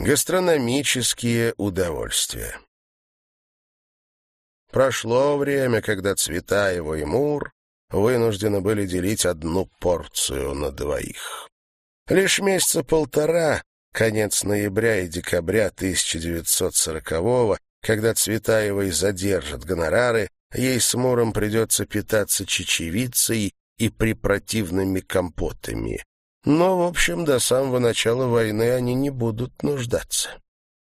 Гастрономические удовольствия. Прошло время, когда Цветаева и Мур вынуждены были делить одну порцию на двоих. Лишь месяца полтора, конец ноября и декабря 1940-го, когда Цветаевой задержат гонорары, ей с Муром придется питаться чечевицей и припротивными компотами. Но, в общем, до самого начала войны они не будут нуждаться.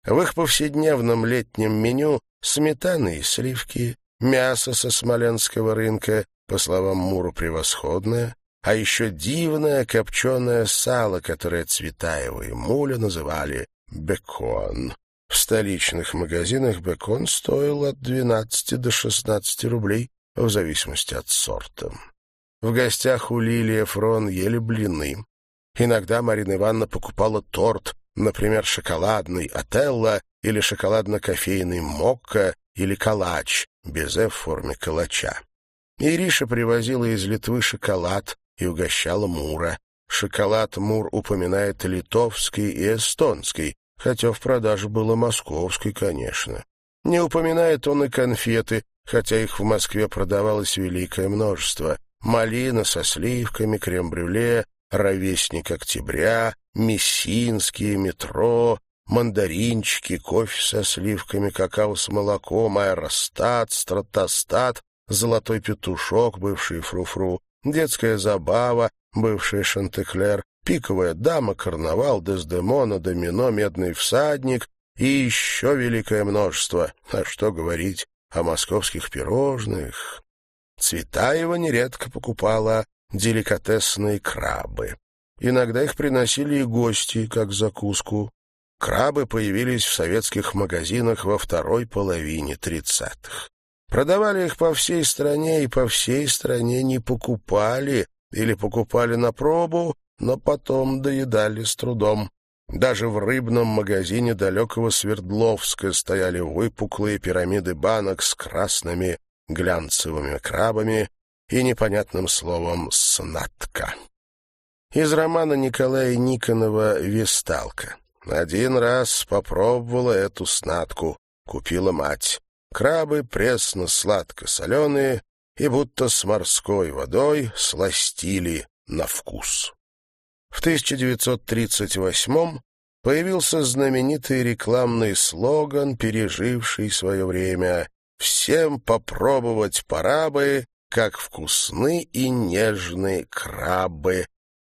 В их повседневном летнем меню сметана и сливки, мясо со смоленского рынка, по словам Муру, превосходное, а еще дивное копченое сало, которое Цветаева и Муля называли бекон. В столичных магазинах бекон стоил от 12 до 16 рублей, в зависимости от сорта. В гостях у Лилии Фрон ели блины. Иногда Марина Ивановна покупала торт, например, шоколадный «Отелло» или шоколадно-кофейный «Мокко» или «Калач», безе в форме калача. Ириша привозила из Литвы шоколад и угощала Мура. Шоколад Мур упоминает литовский и эстонский, хотя в продаже было московский, конечно. Не упоминает он и конфеты, хотя их в Москве продавалось великое множество. Малина со сливками, крем-брюле, ровесник октября, мессинские, метро, мандаринчики, кофе со сливками, какао с молоком, аэростат, стратостат, золотой петушок, бывший фруфру, детская забава, бывший шантеклер, пиковая дама, карнавал, дездемона, домино, медный всадник и еще великое множество. А что говорить о московских пирожных? Цветаева нередко покупала деликатесные крабы. Иногда их приносили и гости, как закуску. Крабы появились в советских магазинах во второй половине тридцатых. Продавали их по всей стране и по всей стране не покупали или покупали на пробу, но потом доедали с трудом. Даже в рыбном магазине далекого Свердловска стояли выпуклые пирамиды банок с красными глянцевыми крабами, и непонятным словом «снатка». Из романа Николая Никонова «Весталка». Один раз попробовала эту снатку, купила мать. Крабы пресно-сладко-соленые и будто с морской водой сластили на вкус. В 1938 появился знаменитый рекламный слоган, переживший свое время «Всем попробовать пора бы как вкусны и нежны крабы.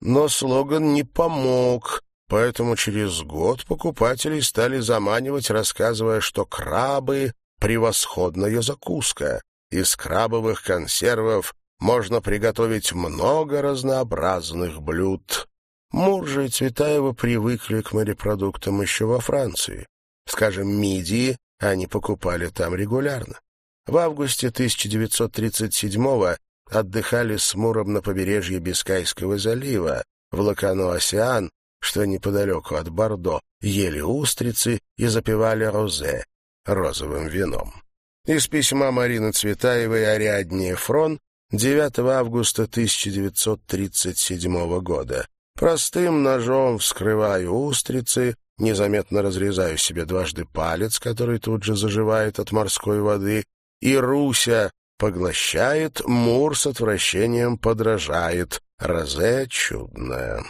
Но слоган не помог, поэтому через год покупатели стали заманивать, рассказывая, что крабы — превосходная закуска. Из крабовых консервов можно приготовить много разнообразных блюд. Мур и Цветаева привыкли к морепродуктам еще во Франции. Скажем, мидии они покупали там регулярно. В августе 1937-го отдыхали с Муром на побережье Бискайского залива, в Лакано-Осеан, что неподалеку от Бордо, ели устрицы и запивали розе, розовым вином. Из письма Марины Цветаевой Ариадне Фрон 9 августа 1937 года. Простым ножом вскрываю устрицы, незаметно разрезаю себе дважды палец, который тут же заживает от морской воды, и Руся поглощает, Мур с отвращением подражает. Розе чудная.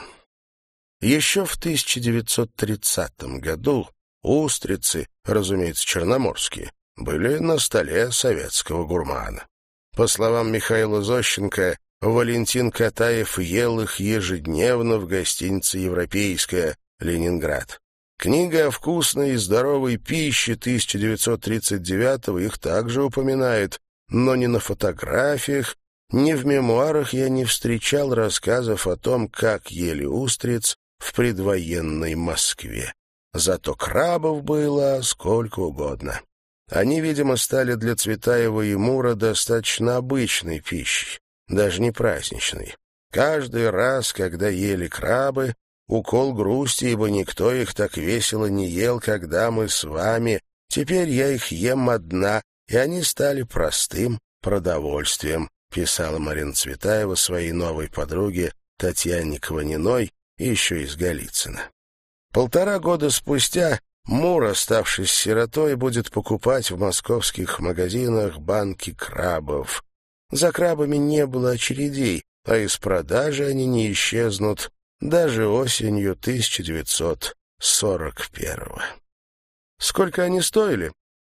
Еще в 1930 году устрицы, разумеется, черноморские, были на столе советского гурмана. По словам Михаила Зощенко, Валентин Катаев ел их ежедневно в гостинице «Европейская» Ленинград. Книга о вкусной и здоровой пище 1939-го их также упоминает, но ни на фотографиях, ни в мемуарах я не встречал рассказов о том, как ели устриц в предвоенной Москве. Зато крабов было сколько угодно. Они, видимо, стали для Цветаева и Мура достаточно обычной пищей, даже не праздничной. Каждый раз, когда ели крабы, Укол грусти, ибо никто их так весело не ел, когда мы с вами. Теперь я их ем одна, и они стали простым продовольствием», — писала Марина Цветаева своей новой подруге Татьяне Кваниной, еще из Голицына. Полтора года спустя Мур, оставшись сиротой, будет покупать в московских магазинах банки крабов. За крабами не было очередей, а из продажи они не исчезнут даже осенью 1941-го. Сколько они стоили?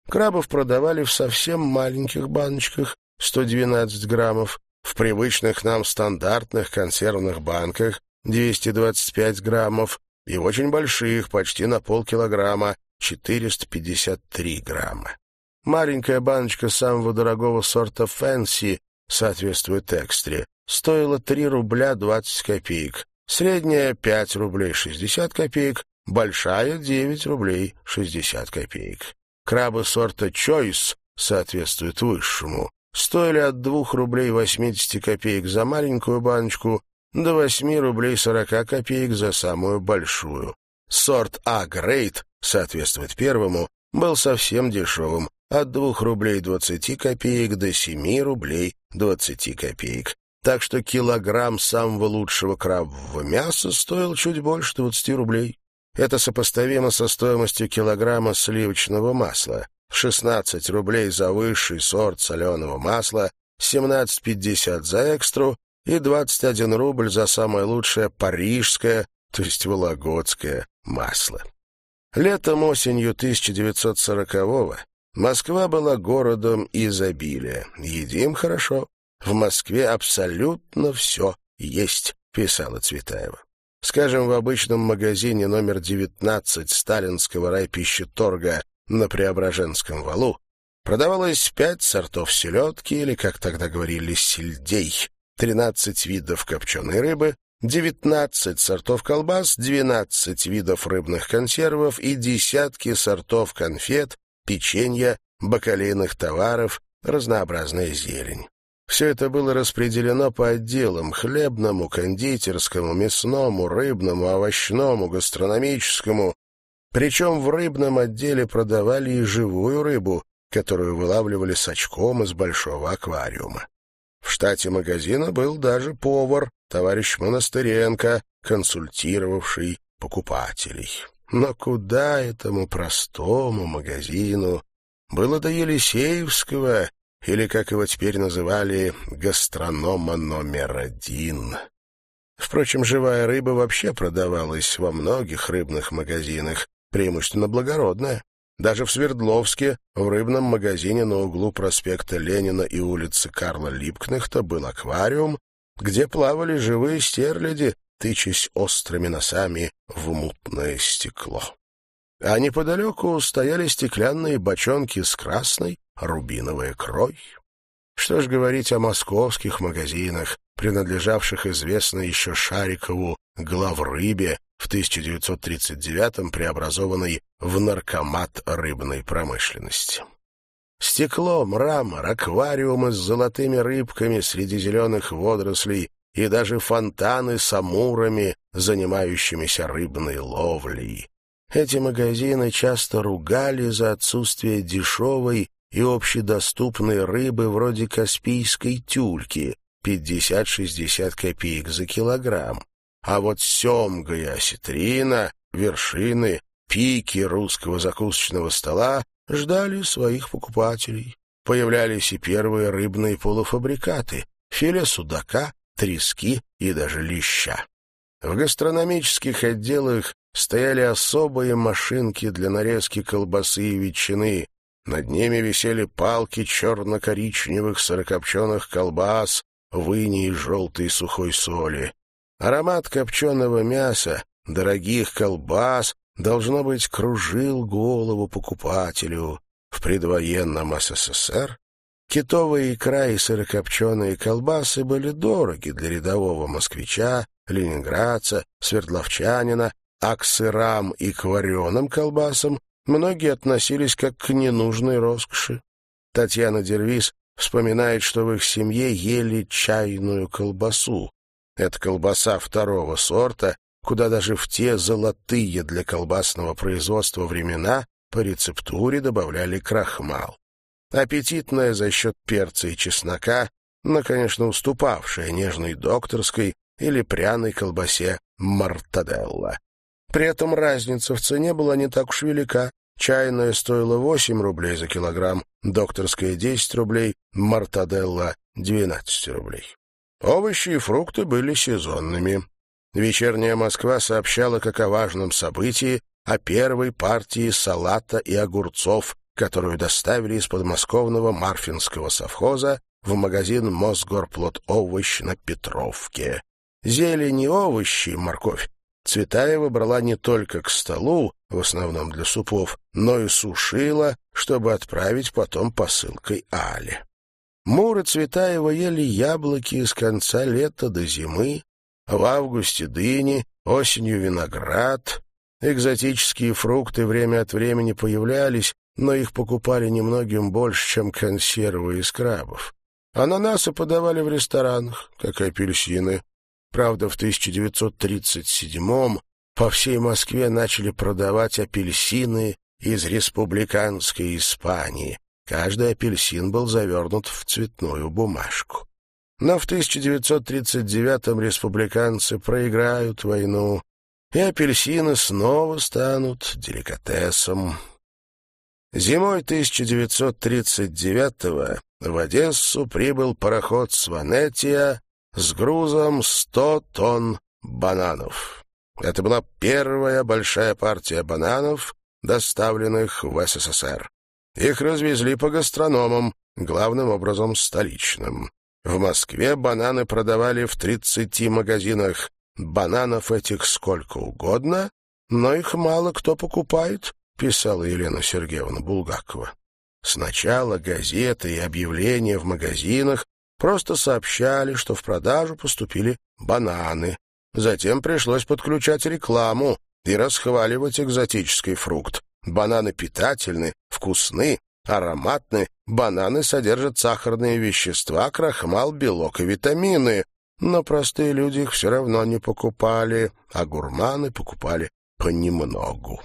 Крабов продавали в совсем маленьких баночках, 112 граммов, в привычных нам стандартных консервных банках 225 граммов и в очень больших, почти на полкилограмма, 453 грамма. Маленькая баночка самого дорогого сорта «Фэнси» соответствует экстре, стоила 3 рубля 20 копеек, средняя — 5 рублей 60 копеек, большая — 9 рублей 60 копеек. Крабы сорта «Чойс» соответствуют высшему, стоили от 2 рублей 80 копеек за маленькую баночку до 8 рублей 40 копеек за самую большую. Сорт А-грейд, соответствует первому, был совсем дешевым, от 2 рублей 20 копеек до 7 рублей 20 копеек. Так что килограмм самого лучшего крабового мяса стоил чуть больше 20 рублей. Это сопоставимо со стоимостью килограмма сливочного масла. 16 рублей за высший сорт соленого масла, 17,50 за экстру и 21 рубль за самое лучшее парижское, то есть вологодское масло. Летом-осенью 1940-го Москва была городом изобилия. Едим хорошо. В Москве абсолютно все есть, писала Цветаева. Скажем, в обычном магазине номер 19 сталинского райпищеторга на Преображенском валу продавалось пять сортов селедки, или, как тогда говорили, сельдей, 13 видов копченой рыбы, 19 сортов колбас, 12 видов рыбных консервов и десятки сортов конфет, печенья, бакалейных товаров, разнообразная зелень. Все это было распределено по отделам — хлебному, кондитерскому, мясному, рыбному, овощному, гастрономическому. Причем в рыбном отделе продавали и живую рыбу, которую вылавливали с очком из большого аквариума. В штате магазина был даже повар, товарищ Монастыренко, консультировавший покупателей. Но куда этому простому магазину было до Елисеевского, или, как его теперь называли, гастронома номер один? Впрочем, живая рыба вообще продавалась во многих рыбных магазинах, преимущественно благородная. Даже в Свердловске, в рыбном магазине на углу проспекта Ленина и улицы Карла Липкнехта был аквариум, где плавали живые стерляди, тычась острыми носами в мутное стекло. А неподалеку стояли стеклянные бочонки с красной рубиновой икрой. Что ж говорить о московских магазинах, принадлежавших известной еще Шарикову главрыбе, в 1939-м преобразованной в наркомат рыбной промышленности. Стекло, мрамор, аквариумы с золотыми рыбками среди зеленых водорослей и даже фонтаны с амурами, занимающимися рыбной ловлей. Эти магазины часто ругали за отсутствие дешевой и общедоступной рыбы вроде каспийской тюльки, 50-60 копеек за килограмм. А вот семга и осетрина, вершины, пики русского закусочного стола ждали своих покупателей. Появлялись и первые рыбные полуфабрикаты — филе судака, трески и даже леща. В гастрономических отделах стояли особые машинки для нарезки колбасы и ветчины. Над ними висели палки черно-коричневых сырокопченых колбас в и желтой сухой соли. Аромат копченого мяса, дорогих колбас, должно быть, кружил голову покупателю. В предвоенном СССР китовая икра и сырокопченые колбасы были дороги для рядового москвича, ленинградца, свердловчанина, а к сырам и к вареным колбасам многие относились как к ненужной роскоши. Татьяна Дервис вспоминает, что в их семье ели чайную колбасу, это колбаса второго сорта, куда даже в те золотые для колбасного производства времена по рецептуре добавляли крахмал. Аппетитная за счет перца и чеснока, но, конечно, уступавшая нежной докторской или пряной колбасе мартаделла. При этом разница в цене была не так уж велика. Чайная стоила 8 рублей за килограмм, докторская — 10 рублей, мартаделла — 12 рублей. Овощи и фрукты были сезонными. Вечерняя Москва сообщала как о важном событии, о первой партии салата и огурцов, которую доставили из подмосковного Марфинского совхоза в магазин «Мосгорплод овощ» на Петровке. Зелень и овощи, морковь, Цветаева брала не только к столу, в основном для супов, но и сушила, чтобы отправить потом посылкой Але. Мур и Цветаева ели яблоки с конца лета до зимы, в августе дыни, осенью виноград. Экзотические фрукты время от времени появлялись, но их покупали немногим больше, чем консервы из крабов. Ананасы подавали в ресторанах, как апельсины. Правда, в 1937-м по всей Москве начали продавать апельсины из республиканской Испании, Каждый апельсин был завернут в цветную бумажку. Но в 1939-м республиканцы проиграют войну, и апельсины снова станут деликатесом. Зимой 1939-го в Одессу прибыл пароход «Сванетия» с грузом 100 тонн бананов. Это была первая большая партия бананов, доставленных в СССР. Их развезли по гастрономам, главным образом столичным. В Москве бананы продавали в 30 магазинах. Бананов этих сколько угодно, но их мало кто покупает, писала Елена Сергеевна Булгакова. Сначала газеты и объявления в магазинах просто сообщали, что в продажу поступили бананы. Затем пришлось подключать рекламу и расхваливать экзотический фрукт. Бананы питательны, вкусны, ароматны, бананы содержат сахарные вещества, крахмал, белок и витамины. Но простые люди их все равно не покупали, а гурманы покупали понемногу.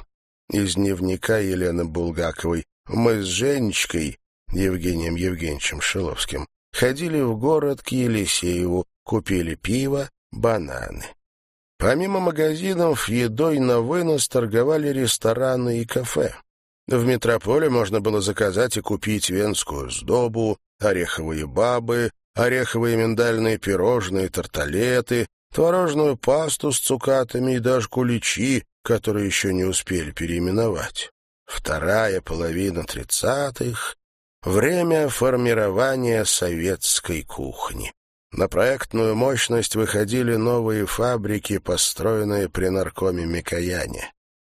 Из дневника Елены Булгаковой мы с Женечкой, Евгением Евгеньевичем Шиловским, ходили в город к Елисееву, купили пиво, бананы. Помимо магазинов, едой на вынос торговали рестораны и кафе. В метрополе можно было заказать и купить венскую сдобу, ореховые бабы, ореховые миндальные пирожные, тарталеты, творожную пасту с цукатами и даже куличи, которые еще не успели переименовать. Вторая половина тридцатых — время формирования советской кухни. На проектную мощность выходили новые фабрики, построенные при наркоме Микояне.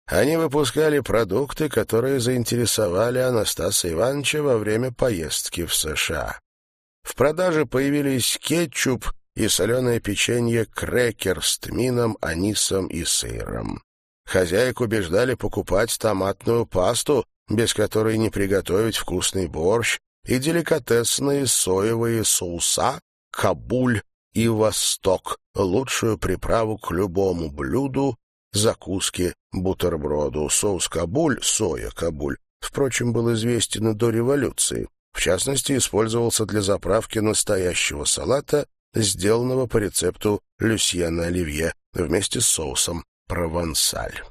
Они выпускали продукты, которые заинтересовали Анастаса Ивановича во время поездки в США. В продаже появились кетчуп и соленое печенье крекер с тмином, анисом и сыром. Хозяек убеждали покупать томатную пасту, без которой не приготовить вкусный борщ, и деликатесные соевые соуса, Кабуль и Восток, лучшую приправу к любому блюду, закуске, бутерброду. Соус Кабуль, соя Кабуль, впрочем, был известен и до революции. В частности, использовался для заправки настоящего салата, сделанного по рецепту Люсьена Оливье вместе с соусом провансаль.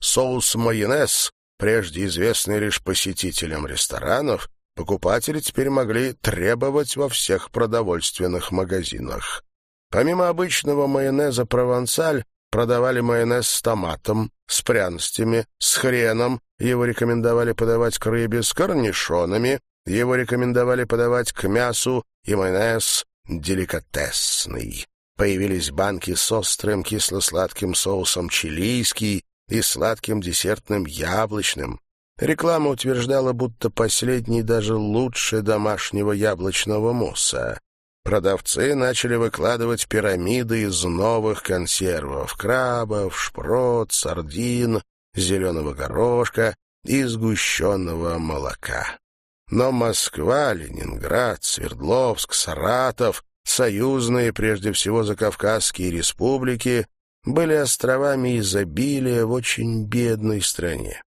Соус-майонез, прежде известный лишь посетителям ресторанов, покупатели теперь могли требовать во всех продовольственных магазинах. Помимо обычного майонеза «Провансаль», продавали майонез с томатом, с пряностями, с хреном, его рекомендовали подавать к рыбе с корнишонами, его рекомендовали подавать к мясу и майонез деликатесный. Появились банки с острым кисло-сладким соусом чилийский и сладким десертным яблочным. Реклама утверждала, будто последний даже лучше домашнего яблочного мусса. Продавцы начали выкладывать пирамиды из новых консервов — крабов, шпрот, сардин, зеленого горошка и сгущенного молока. Но Москва, Ленинград, Свердловск, Саратов, союзные прежде всего закавказские республики, были островами изобилия в очень бедной стране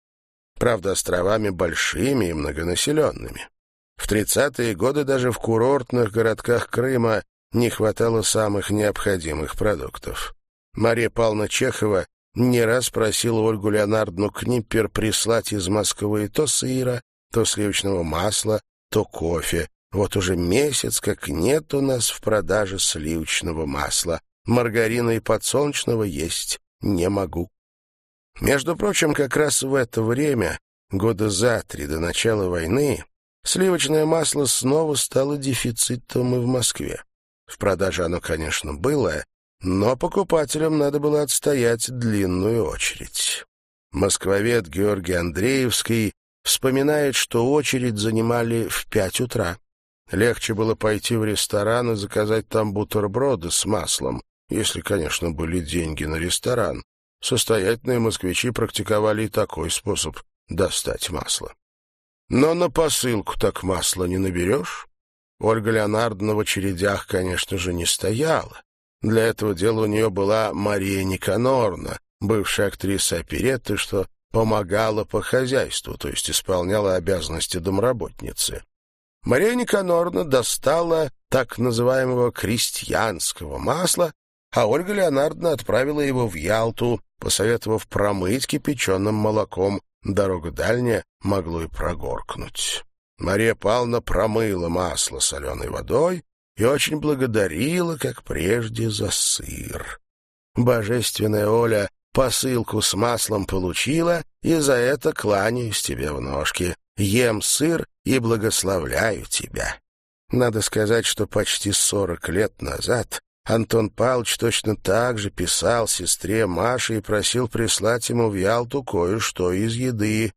правда, островами большими и многонаселенными. В 30-е годы даже в курортных городках Крыма не хватало самых необходимых продуктов. Мария Павловна Чехова не раз просил Ольгу Леонардовну Книппер прислать из Москвы то сыра, то сливочного масла, то кофе. Вот уже месяц, как нет у нас в продаже сливочного масла. Маргарина и подсолнечного есть не могу. Между прочим, как раз в это время, года за три до начала войны, сливочное масло снова стало дефицитом и в Москве. В продаже оно, конечно, было, но покупателям надо было отстоять длинную очередь. Москвовед Георгий Андреевский вспоминает, что очередь занимали в пять утра. Легче было пойти в ресторан и заказать там бутерброды с маслом, если, конечно, были деньги на ресторан. Состоятельные москвичи практиковали и такой способ достать масло. Но на посылку так масла не наберешь. Ольга Леонардовна в очередях, конечно же, не стояла. Для этого дела у нее была Мария Никанорна, бывшая актриса оперетты, что помогала по хозяйству, то есть исполняла обязанности домработницы. Мария Никанорна достала так называемого крестьянского масла, а Ольга Леонардовна отправила его в Ялту, посоветовав промыть кипяченым молоком. Дорога дальняя могло и прогоркнуть. Мария Павловна промыла масло соленой водой и очень благодарила, как прежде, за сыр. Божественная Оля посылку с маслом получила, и за это кланяюсь тебе в ножки. Ем сыр и благословляю тебя. Надо сказать, что почти сорок лет назад Антон Павлович точно так же писал сестре Маше и просил прислать ему в Ялту кое-что из еды.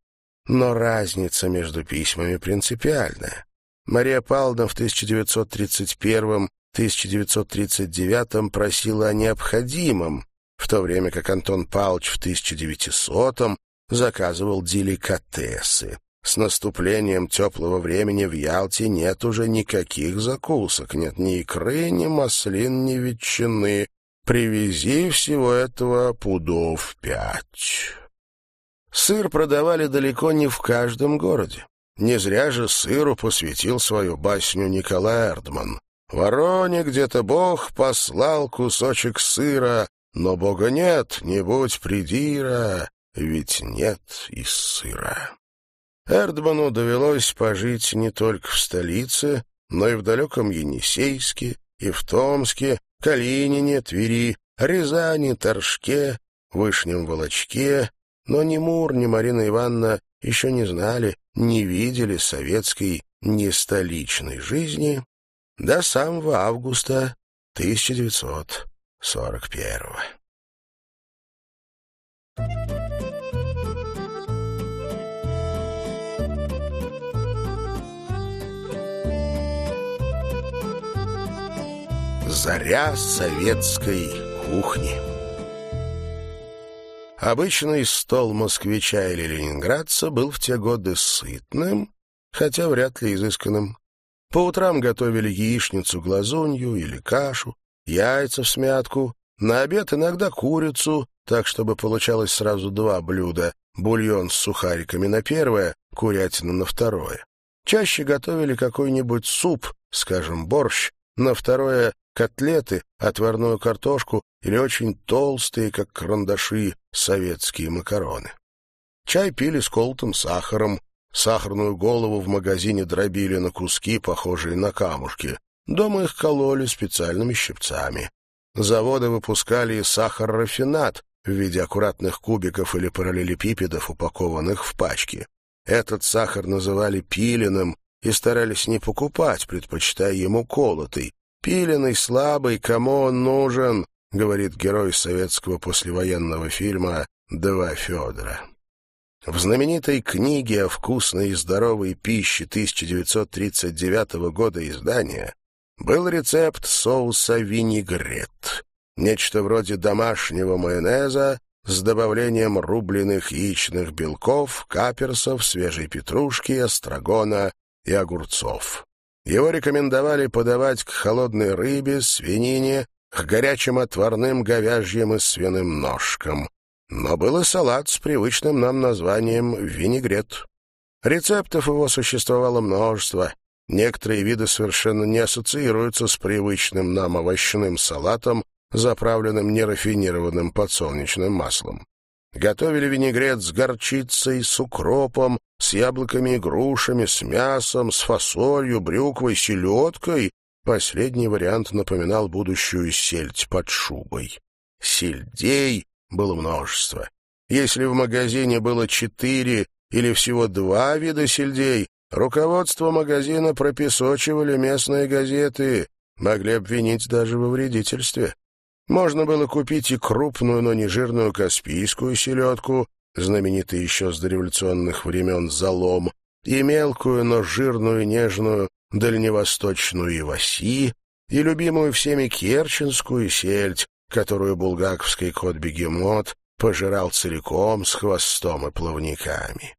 Но разница между письмами принципиальная. Мария Павловна в 1931-1939 просила о необходимом, в то время как Антон Павлович в 1900-м заказывал деликатесы. С наступлением теплого времени в Ялте нет уже никаких закусок, нет ни икры, ни маслин, ни ветчины. Привези всего этого пудов пять. Сыр продавали далеко не в каждом городе. Не зря же сыру посвятил свою басню Николай Эрдман. «Вороне где-то Бог послал кусочек сыра, но Бога нет, не будь придира, ведь нет и сыра». Эрдману довелось пожить не только в столице, но и в далеком Енисейске, и в Томске, Калинине, Твери, Рязани, Торжке, Вышнем Волочке, но ни Мур, ни Марина Ивановна еще не знали, не видели советской нестоличной жизни до самого августа 1941 года. Заря советской кухни. Обычный стол москвича или ленинградца был в те годы сытным, хотя вряд ли изысканным. По утрам готовили яичницу глазунью или кашу, яйца в смятку, на обед иногда курицу, так, чтобы получалось сразу два блюда, бульон с сухариками на первое, курятина на второе. Чаще готовили какой-нибудь суп, скажем, борщ, на второе котлеты, отварную картошку или очень толстые, как карандаши, советские макароны. Чай пили с колотым сахаром, сахарную голову в магазине дробили на куски, похожие на камушки. Дома их кололи специальными щипцами. Заводы выпускали и сахар-рафинат в виде аккуратных кубиков или параллелепипедов, упакованных в пачки. Этот сахар называли пиленым и старались не покупать, предпочитая ему колотый, Пиленный, слабый, кому он нужен, говорит герой советского послевоенного фильма «Два Федора». В знаменитой книге о вкусной и здоровой пище 1939 года издания был рецепт соуса винегрет, нечто вроде домашнего майонеза с добавлением рубленых яичных белков, каперсов, свежей петрушки, острогона и огурцов. Его рекомендовали подавать к холодной рыбе, свинине, к горячим отварным говяжьим и свиным ножкам. Но был и салат с привычным нам названием «винегрет». Рецептов его существовало множество. Некоторые виды совершенно не ассоциируются с привычным нам овощным салатом, заправленным нерафинированным подсолнечным маслом. Готовили винегрет с горчицей, с укропом, с яблоками и грушами, с мясом, с фасолью, брюквой, селедкой. Последний вариант напоминал будущую сельдь под шубой. Сельдей было множество. Если в магазине было четыре или всего два вида сельдей, руководство магазина пропесочивали местные газеты, могли обвинить даже во вредительстве. Можно было купить и крупную, но не жирную каспийскую селедку, знаменитый еще с дореволюционных времен залом, и мелкую, но жирную, нежную дальневосточную иваси, и любимую всеми керченскую сельдь, которую булгаковский кот-бегемот пожирал целиком с хвостом и плавниками.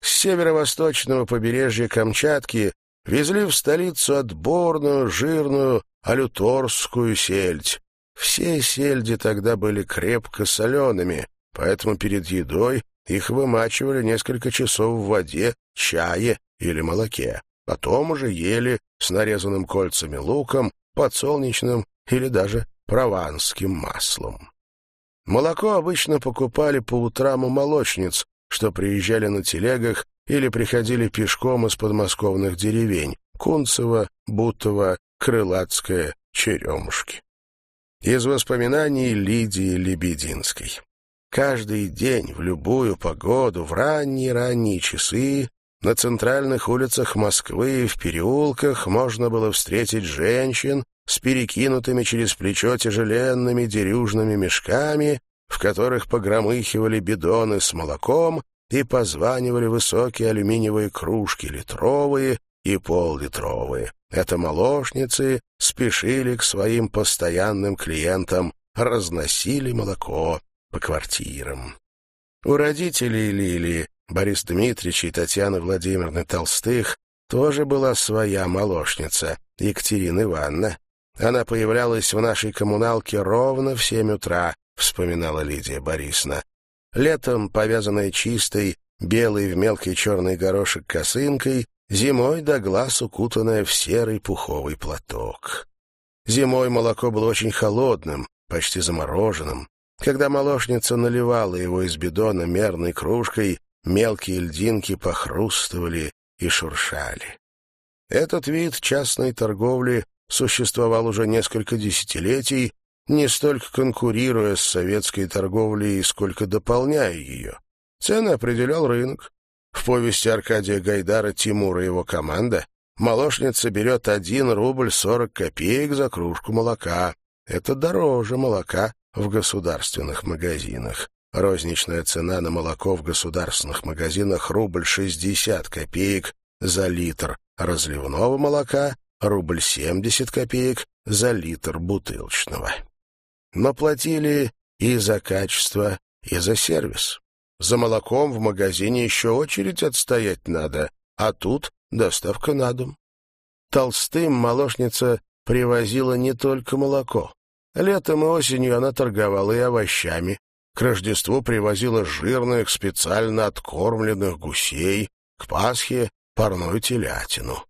С северо-восточного побережья Камчатки везли в столицу отборную, жирную, алюторскую сельдь. Все сельди тогда были крепко солеными, поэтому перед едой их вымачивали несколько часов в воде, чае или молоке. Потом уже ели с нарезанным кольцами луком, подсолнечным или даже прованским маслом. Молоко обычно покупали по утрам у молочниц, что приезжали на телегах или приходили пешком из подмосковных деревень Кунцево, Бутово, Крылатское, Черемушки. Из воспоминаний Лидии Лебединской. Каждый день, в любую погоду, в ранние-ранние часы, на центральных улицах Москвы и в переулках можно было встретить женщин с перекинутыми через плечо тяжеленными дерюжными мешками, в которых погромыхивали бидоны с молоком и позванивали высокие алюминиевые кружки литровые и поллитровые. Это молочницы спешили к своим постоянным клиентам, разносили молоко по квартирам. У родителей Лили, Борис Дмитриевич и Татьяны Владимировны Толстых тоже была своя молочница, Екатерина Ивановна. Она появлялась в нашей коммуналке ровно в семь утра, вспоминала Лидия Борисовна. Летом, повязанная чистой, белой в мелкий черный горошек косынкой, зимой до глаз укутанная в серый пуховый платок. Зимой молоко было очень холодным, почти замороженным. Когда молочница наливала его из бидона мерной кружкой, мелкие льдинки похрустывали и шуршали. Этот вид частной торговли существовал уже несколько десятилетий, не столько конкурируя с советской торговлей, сколько дополняя ее. Цены определял рынок. В повести Аркадия Гайдара «Тимур и его команда» молочница берет один рубль сорок копеек за кружку молока. Это дороже молока в государственных магазинах. Розничная цена на молоко в государственных магазинах рубль шестьдесят копеек за литр разливного молока, рубль семьдесят копеек за литр бутылочного. Но платили и за качество, и за сервис. За молоком в магазине еще очередь отстоять надо, а тут доставка на дом. Толстым молочница привозила не только молоко. Летом и осенью она торговала и овощами. К Рождеству привозила жирных, специально откормленных гусей, к Пасхе — парную телятину.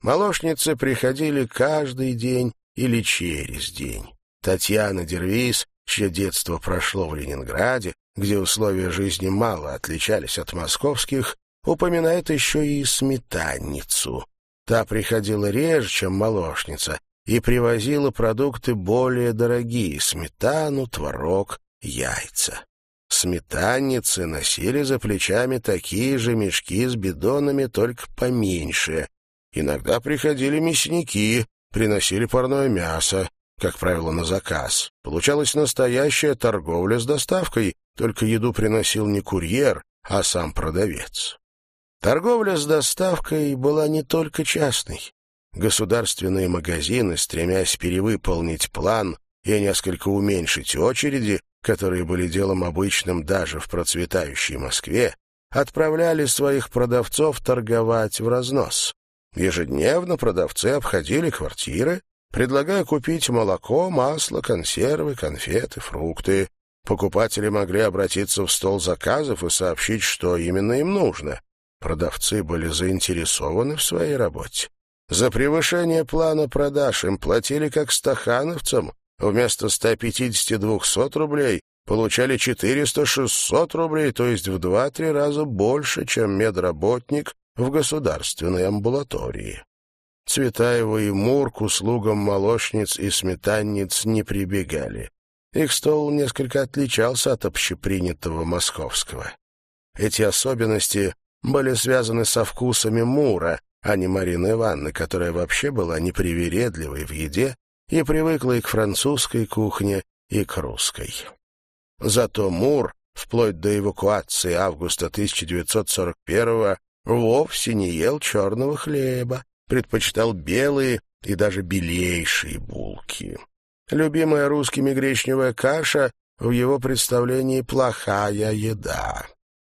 Молочницы приходили каждый день или через день. Татьяна Дервис, чье детство прошло в Ленинграде, где условия жизни мало отличались от московских, упоминает еще и сметанницу. Та приходила реже, чем молочница, и привозила продукты более дорогие — сметану, творог, яйца. Сметанницы носили за плечами такие же мешки с бидонами, только поменьше. Иногда приходили мясники, приносили парное мясо, как правило, на заказ. Получалась настоящая торговля с доставкой, только еду приносил не курьер, а сам продавец. Торговля с доставкой была не только частной. Государственные магазины, стремясь перевыполнить план и несколько уменьшить очереди, которые были делом обычным даже в процветающей Москве, отправляли своих продавцов торговать в разнос. Ежедневно продавцы обходили квартиры, предлагая купить молоко, масло, консервы, конфеты, фрукты. Покупатели могли обратиться в стол заказов и сообщить, что именно им нужно. Продавцы были заинтересованы в своей работе. За превышение плана продаж им платили как стахановцам. Вместо 150-200 рублей получали 400-600 рублей, то есть в два-три раза больше, чем медработник в государственной амбулатории. Цветаева и Мур к услугам молочниц и сметанниц не прибегали. Их стол несколько отличался от общепринятого московского. Эти особенности были связаны со вкусами Мура, а не Марины Ивановны, которая вообще была непривередливой в еде и привыкла и к французской кухне, и к русской. Зато Мур, вплоть до эвакуации августа 1941-го, вовсе не ел черного хлеба, предпочитал белые и даже белейшие булки. Любимая русскими гречневая каша в его представлении плохая еда.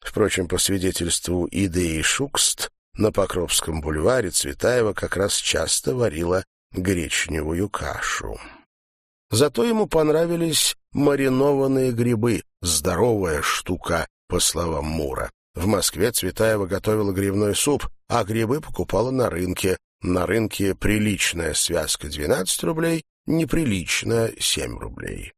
Впрочем, по свидетельству Идеи Шукст, на Покровском бульваре Цветаева как раз часто варила гречневую кашу. Зато ему понравились маринованные грибы, здоровая штука, по словам Мура. В Москве Цветаева готовила грибной суп, а грибы покупала на рынке. На рынке приличная связка 12 рублей, неприличная 7 рублей.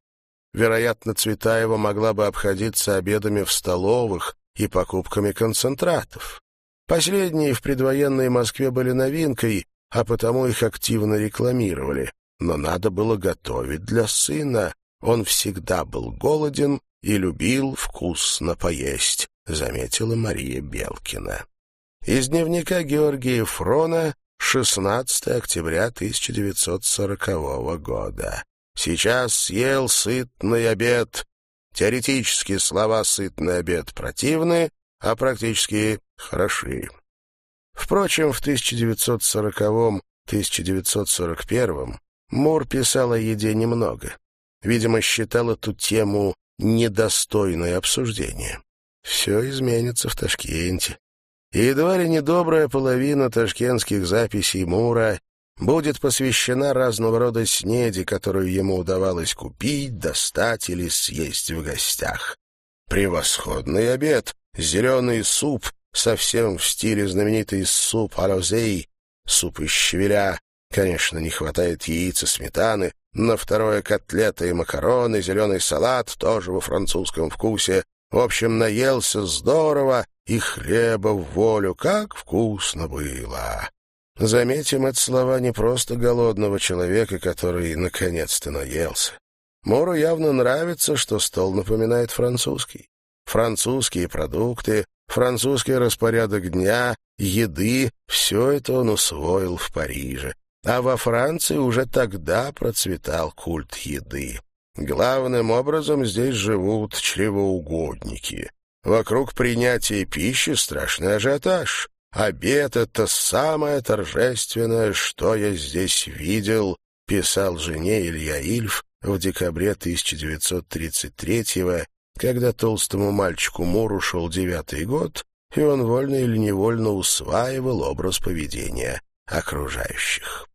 Вероятно, Цветаева могла бы обходиться обедами в столовых и покупками концентратов. Последние в предвоенной Москве были новинкой, а потому их активно рекламировали. Но надо было готовить для сына. Он всегда был голоден и любил вкусно поесть, заметила Мария Белкина. Из дневника Георгия Фрона 16 октября 1940 года. Сейчас съел сытный обед. Теоретически слова «сытный обед» противны, а практически хороши. Впрочем, в 1940-1941 Мур писал о еде немного. Видимо, считал эту тему недостойной обсуждения. Все изменится в Ташкенте. И едва ли не добрая половина ташкентских записей Мура будет посвящена разного рода снеди, которую ему удавалось купить, достать или съесть в гостях. Превосходный обед, зеленый суп, совсем в стиле знаменитый суп алозей, суп из щавеля, Конечно, не хватает яиц и сметаны, на второе котлеты и макароны, зеленый салат, тоже во французском вкусе. В общем, наелся здорово, и хлеба в волю, как вкусно было. Заметим, это слова не просто голодного человека, который наконец-то наелся. Мору явно нравится, что стол напоминает французский. Французские продукты, французский распорядок дня, еды — все это он усвоил в Париже а во Франции уже тогда процветал культ еды. Главным образом здесь живут чревоугодники. Вокруг принятия пищи страшный ажиотаж. Обед — это самое торжественное, что я здесь видел, писал жене Илья Ильф в декабре 1933-го, когда толстому мальчику Муру шел девятый год, и он вольно или невольно усваивал образ поведения окружающих.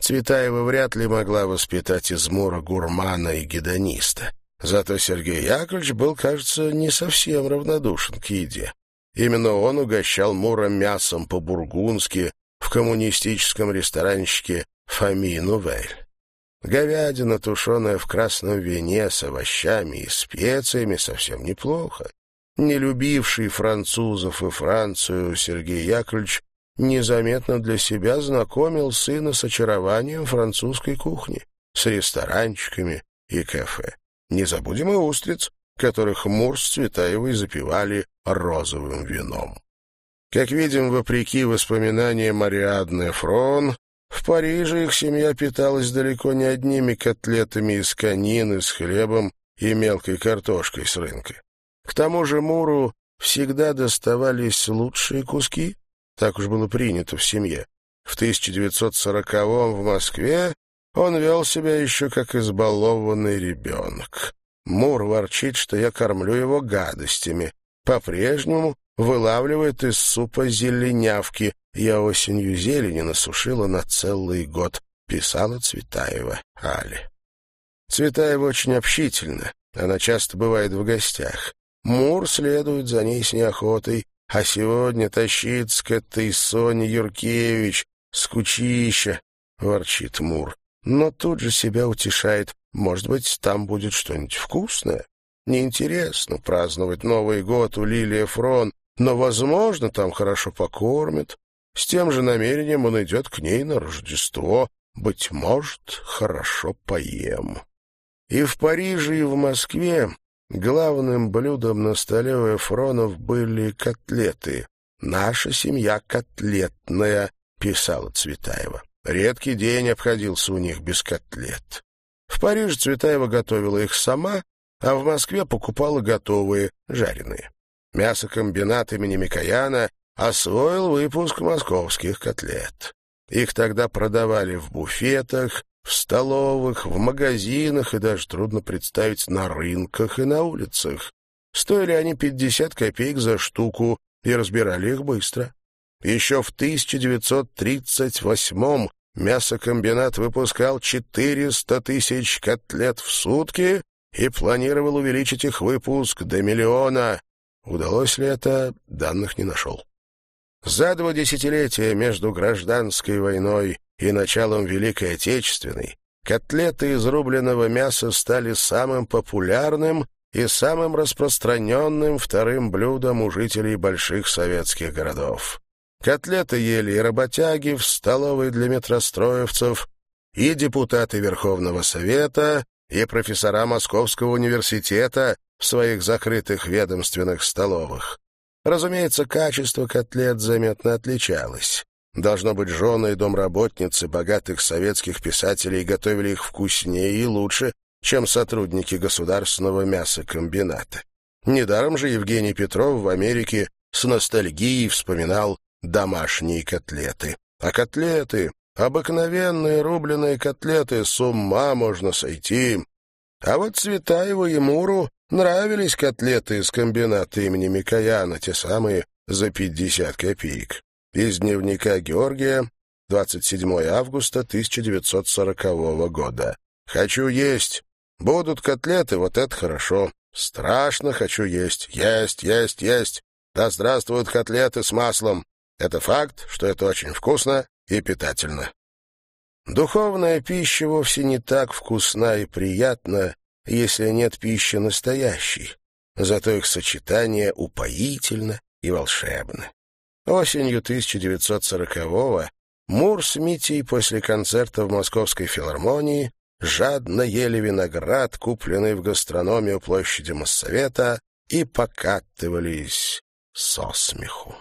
Цветаева вряд ли могла воспитать из Мура гурмана и гедониста. Зато Сергей Яковлевич был, кажется, не совсем равнодушен к еде. Именно он угощал Мура мясом по-бургундски в коммунистическом ресторанчике «Фами Нувель». Говядина, тушеная в красном вине с овощами и специями, совсем неплохо. Не любивший французов и Францию Сергей Яковлевич незаметно для себя знакомил сына с очарованием французской кухни, с ресторанчиками и кафе. Не забудем и устриц, которых Мур с Цветаевой запивали розовым вином. Как видим, вопреки воспоминаниям Ариадны Фрон, в Париже их семья питалась далеко не одними котлетами из конины с хлебом и мелкой картошкой с рынка. К тому же Муру всегда доставались лучшие куски, так уж было принято в семье. В 1940-м в Москве он вел себя еще как избалованный ребенок. Мур ворчит, что я кормлю его гадостями. По-прежнему вылавливает из супа зеленявки. Я осенью зелени насушила на целый год, писала Цветаева Али. Цветаева очень общительна. Она часто бывает в гостях. Мур следует за ней с неохотой, а сегодня тащится к этой Соне Юркевич, скучища, — ворчит Мур. Но тут же себя утешает. Может быть, там будет что-нибудь вкусное. Неинтересно праздновать Новый год у Лилии Фрон, но, возможно, там хорошо покормят. С тем же намерением он идет к ней на Рождество. Быть может, хорошо поем. И в Париже, и в Москве главным блюдом на столе у Эфронов были котлеты. «Наша семья котлетная», — писала Цветаева. Редкий день обходился у них без котлет. В Париже Цветаева готовила их сама, а в Москве покупала готовые, жареные. Мясокомбинат имени Микояна освоил выпуск московских котлет. Их тогда продавали в буфетах, в столовых, в магазинах и даже трудно представить на рынках и на улицах. Стоили они 50 копеек за штуку и разбирали их быстро. Еще в 1938-м мясокомбинат выпускал 400 тысяч котлет в сутки и планировал увеличить их выпуск до миллиона. Удалось ли это, данных не нашел. За два десятилетия между гражданской войной и началом Великой Отечественной котлеты из рубленого мяса стали самым популярным и самым распространенным вторым блюдом у жителей больших советских городов. Котлеты ели и работяги в столовой для метростроевцев, и депутаты Верховного Совета, и профессора Московского университета в своих закрытых ведомственных столовых. Разумеется, качество котлет заметно отличалось. Должно быть, жены и домработницы богатых советских писателей готовили их вкуснее и лучше, чем сотрудники государственного мясокомбината. Недаром же Евгений Петров в Америке с ностальгией вспоминал домашние котлеты. А котлеты, обыкновенные рубленые котлеты, с ума можно сойти. А вот Цветаеву и Муру нравились котлеты из комбината имени Микояна, те самые за пятьдесят копеек. Из дневника Георгия, 27 августа 1940 года. «Хочу есть. Будут котлеты, вот это хорошо. Страшно хочу есть. Есть, есть, есть. Да здравствуют котлеты с маслом. Это факт, что это очень вкусно и питательно. Духовная пища вовсе не так вкусна и приятна, если нет пищи настоящей. Зато их сочетание упоительно и волшебно. Осенью 1940-го Мур с Митей после концерта в Московской филармонии жадно ели виноград, купленный в гастрономию площади Моссовета, и покатывались со смеху.